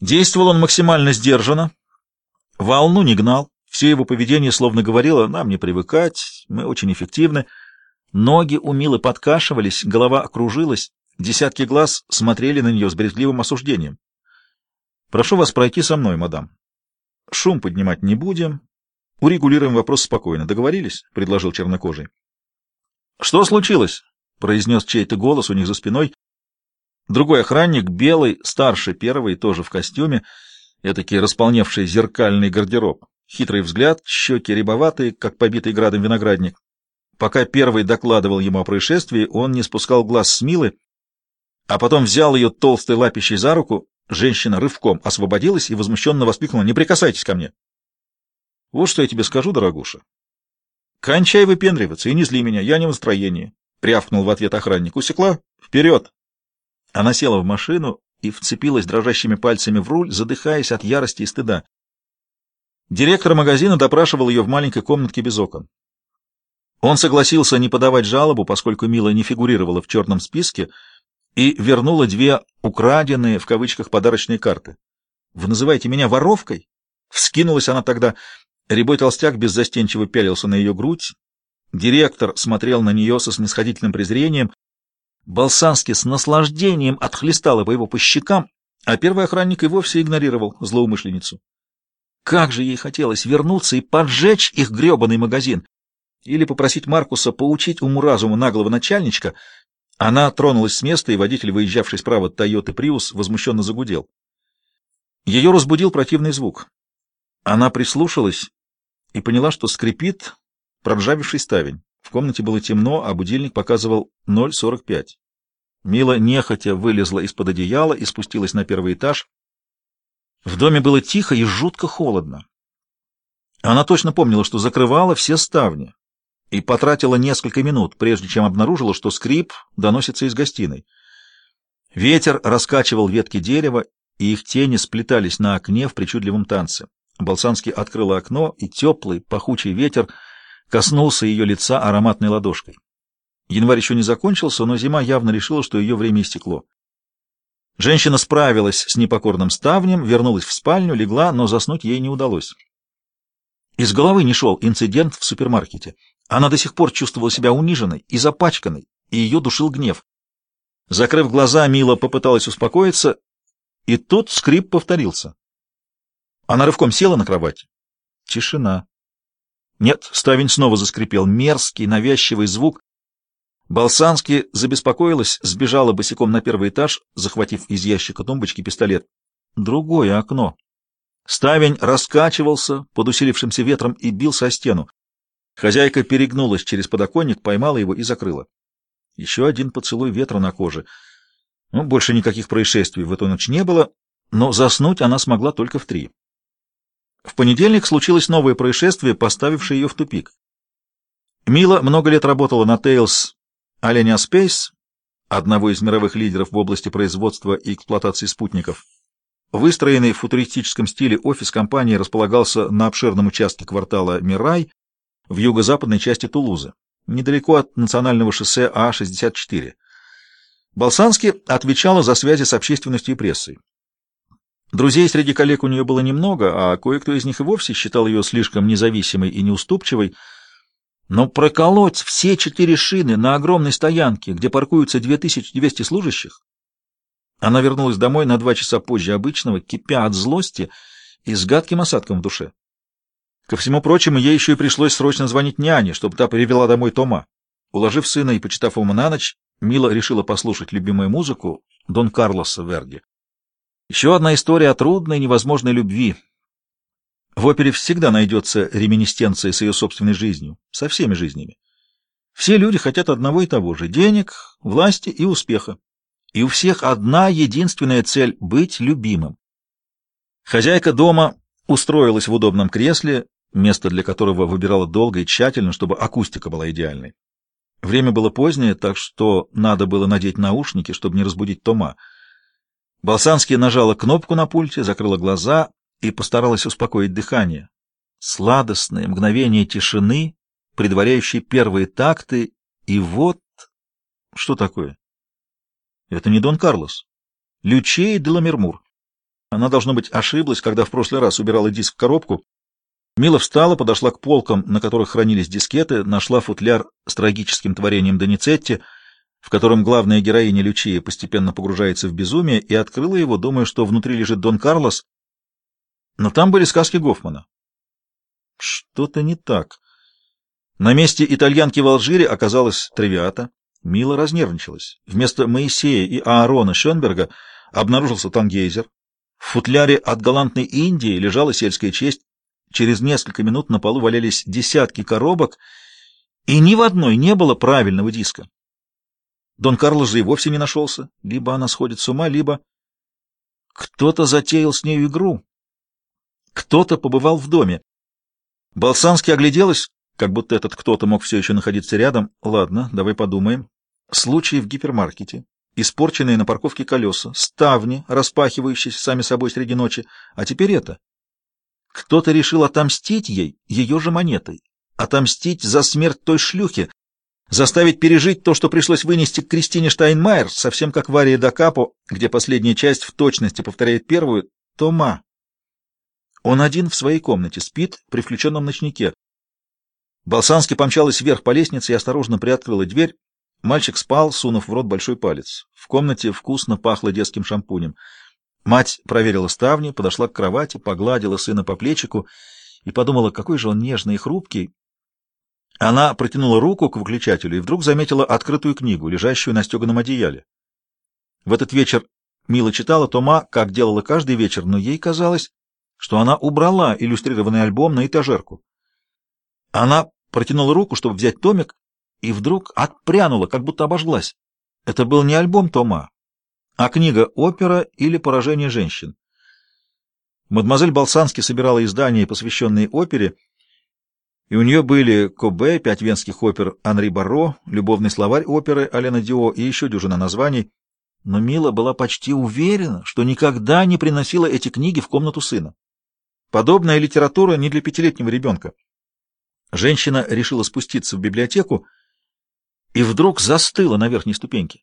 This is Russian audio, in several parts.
Действовал он максимально сдержанно, волну не гнал, все его поведение словно говорило «нам не привыкать, мы очень эффективны». Ноги у Милы подкашивались, голова окружилась, десятки глаз смотрели на нее с брезгливым осуждением. «Прошу вас пройти со мной, мадам. Шум поднимать не будем, урегулируем вопрос спокойно. Договорились?» — предложил чернокожий. «Что случилось?» — произнес чей-то голос у них за спиной. Другой охранник, белый, старше первый, тоже в костюме, этакий располневший зеркальный гардероб. Хитрый взгляд, щеки рябоватые, как побитый градом виноградник. Пока первый докладывал ему о происшествии, он не спускал глаз с Милы, а потом взял ее толстой лапищей за руку. Женщина рывком освободилась и возмущенно воскликнула «Не прикасайтесь ко мне!» «Вот что я тебе скажу, дорогуша. Кончай выпендриваться и не зли меня, я не в настроении», — рявкнул в ответ охранник. «Усекла? Вперед!» Она села в машину и вцепилась дрожащими пальцами в руль, задыхаясь от ярости и стыда. Директор магазина допрашивал ее в маленькой комнатке без окон. Он согласился не подавать жалобу, поскольку Мила не фигурировала в черном списке, и вернула две украденные, в кавычках, подарочные карты. «Вы называете меня воровкой?» Вскинулась она тогда. Рябой толстяк беззастенчиво пялился на ее грудь. Директор смотрел на нее со снисходительным презрением. Болсанский с наслаждением отхлестал его по щекам, а первый охранник и вовсе игнорировал злоумышленницу. Как же ей хотелось вернуться и поджечь их гребаный магазин! Или попросить Маркуса поучить уму-разуму наглого начальничка. Она тронулась с места, и водитель, выезжавший справа от Тойоты Приус, возмущенно загудел. Ее разбудил противный звук. Она прислушалась и поняла, что скрипит проржавевший ставень. В комнате было темно, а будильник показывал 0.45. Мила нехотя вылезла из-под одеяла и спустилась на первый этаж. В доме было тихо и жутко холодно. Она точно помнила, что закрывала все ставни и потратила несколько минут, прежде чем обнаружила, что скрип доносится из гостиной. Ветер раскачивал ветки дерева, и их тени сплетались на окне в причудливом танце. Болсанский открыл окно, и теплый, пахучий ветер коснулся ее лица ароматной ладошкой. Январь еще не закончился, но зима явно решила, что ее время истекло. Женщина справилась с непокорным ставнем, вернулась в спальню, легла, но заснуть ей не удалось. Из головы не шел инцидент в супермаркете. Она до сих пор чувствовала себя униженной и запачканной, и ее душил гнев. Закрыв глаза, Мила попыталась успокоиться, и тут скрип повторился. Она рывком села на кровать. Тишина. Нет, ставень снова заскрипел. Мерзкий, навязчивый звук, Болсанский забеспокоилась, сбежала босиком на первый этаж, захватив из ящика тумбочки пистолет. Другое окно. Ставень раскачивался под усилившимся ветром и бился о стену. Хозяйка перегнулась через подоконник, поймала его и закрыла. Еще один поцелуй ветра на коже. Ну, больше никаких происшествий в эту ночь не было, но заснуть она смогла только в три. В понедельник случилось новое происшествие, поставившее ее в тупик. Мила много лет работала на Тейлс Alenia Space, одного из мировых лидеров в области производства и эксплуатации спутников. Выстроенный в футуристическом стиле офис компании располагался на обширном участке квартала Мирай в юго-западной части Тулузы, недалеко от национального шоссе А-64. Болсански отвечала за связи с общественностью и прессой. Друзей среди коллег у нее было немного, а кое-кто из них и вовсе считал ее слишком независимой и неуступчивой, но проколоть все четыре шины на огромной стоянке, где паркуются 2200 служащих? Она вернулась домой на два часа позже обычного, кипя от злости и с гадким осадком в душе. Ко всему прочему, ей еще и пришлось срочно звонить няне, чтобы та привела домой Тома. Уложив сына и почитав ему на ночь, Мила решила послушать любимую музыку Дон Карлоса Верди. Еще одна история о трудной невозможной любви, в опере всегда найдется реминистенция с ее собственной жизнью, со всеми жизнями. Все люди хотят одного и того же — денег, власти и успеха. И у всех одна единственная цель — быть любимым. Хозяйка дома устроилась в удобном кресле, место для которого выбирала долго и тщательно, чтобы акустика была идеальной. Время было позднее, так что надо было надеть наушники, чтобы не разбудить Тома. Болсанский нажала кнопку на пульте, закрыла глаза и постаралась успокоить дыхание. Сладостное мгновение тишины, предваряющие первые такты, и вот... Что такое? Это не Дон Карлос. Лючей де Ламермур. Она, должно быть, ошиблась, когда в прошлый раз убирала диск в коробку. Мила встала, подошла к полкам, на которых хранились дискеты, нашла футляр с трагическим творением Доницетти, в котором главная героиня Лючия постепенно погружается в безумие, и открыла его, думая, что внутри лежит Дон Карлос. Но там были сказки Гофмана. Что-то не так. На месте итальянки в Алжире оказалась Тревиата. Мила разнервничалась. Вместо Моисея и Аарона Шенберга обнаружился Тангейзер. В футляре от галантной Индии лежала сельская честь. Через несколько минут на полу валялись десятки коробок, и ни в одной не было правильного диска. Дон Карлос же и вовсе не нашелся. Либо она сходит с ума, либо... Кто-то затеял с нею игру. Кто-то побывал в доме. Болсанский огляделась, как будто этот кто-то мог все еще находиться рядом. Ладно, давай подумаем. Случай в гипермаркете. Испорченные на парковке колеса, ставни, распахивающиеся сами собой среди ночи. А теперь это. Кто-то решил отомстить ей ее же монетой. Отомстить за смерть той шлюхи, заставить пережить то, что пришлось вынести к Кристине Штайнмайер, совсем как в Арии да Капо, где последняя часть в точности повторяет первую, Тома. Он один в своей комнате, спит при включенном ночнике. Болсанский помчалась вверх по лестнице и осторожно приоткрыла дверь. Мальчик спал, сунув в рот большой палец. В комнате вкусно пахло детским шампунем. Мать проверила ставни, подошла к кровати, погладила сына по плечику и подумала, какой же он нежный и хрупкий. Она протянула руку к выключателю и вдруг заметила открытую книгу, лежащую на стеганом одеяле. В этот вечер Мила читала Тома, как делала каждый вечер, но ей казалось, что она убрала иллюстрированный альбом на этажерку. Она протянула руку, чтобы взять томик, и вдруг отпрянула, как будто обожглась. Это был не альбом Тома, а книга «Опера» или «Поражение женщин». Мадемуазель Балсански собирала издания, посвященные опере, и у нее были Кобе, пять венских опер Анри Барро, любовный словарь оперы Алена Дио и еще дюжина названий. Но Мила была почти уверена, что никогда не приносила эти книги в комнату сына. Подобная литература не для пятилетнего ребенка. Женщина решила спуститься в библиотеку и вдруг застыла на верхней ступеньке.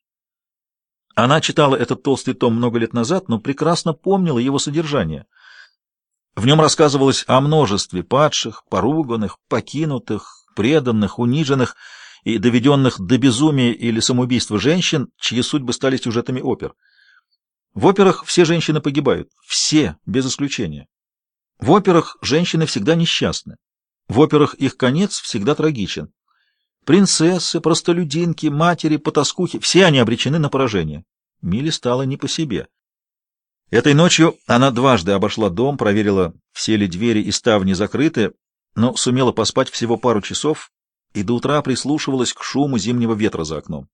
Она читала этот толстый том много лет назад, но прекрасно помнила его содержание. В нем рассказывалось о множестве падших, поруганных, покинутых, преданных, униженных и доведенных до безумия или самоубийства женщин, чьи судьбы стали сюжетами опер. В операх все женщины погибают, все, без исключения. В операх женщины всегда несчастны. В операх их конец всегда трагичен. Принцессы, простолюдинки, матери, потаскухи — все они обречены на поражение. Миле стало не по себе. Этой ночью она дважды обошла дом, проверила, все ли двери и ставни закрыты, но сумела поспать всего пару часов и до утра прислушивалась к шуму зимнего ветра за окном.